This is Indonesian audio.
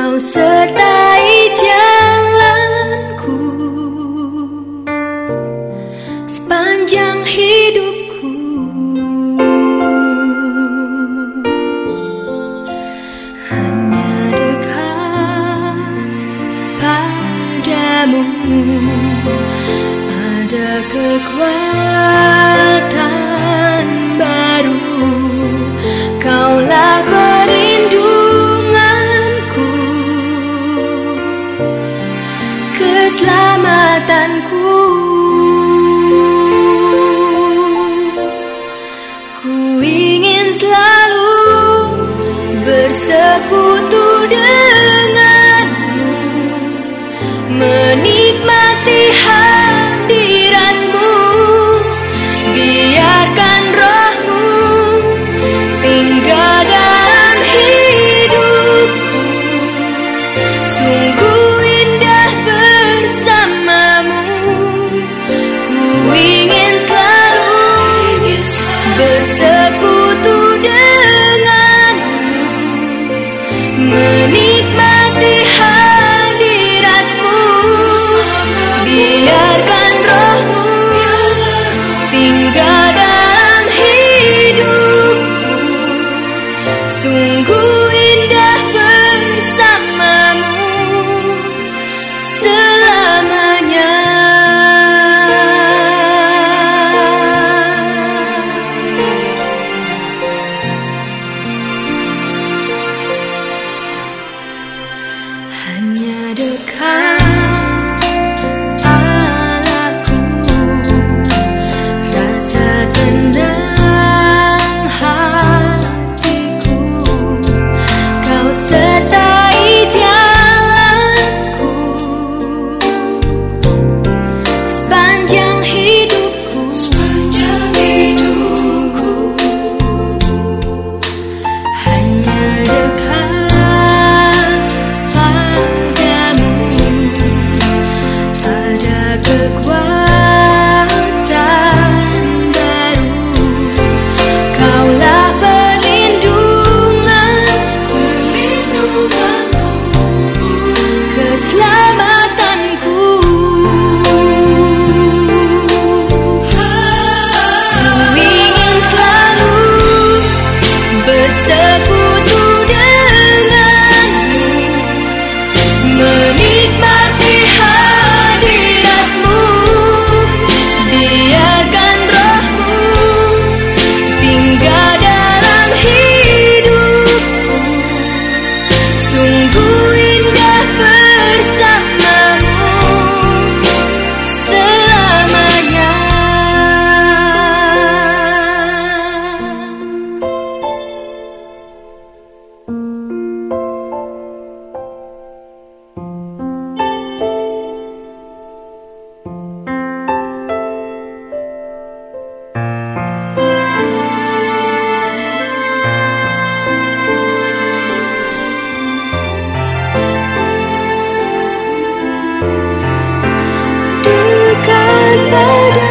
高色。Keselamatanku Ku ingin selalu bersekutu denganmu Menikmati hadiratmu sungguh indah bersamamu selamanya. Hanya dekat dekat burden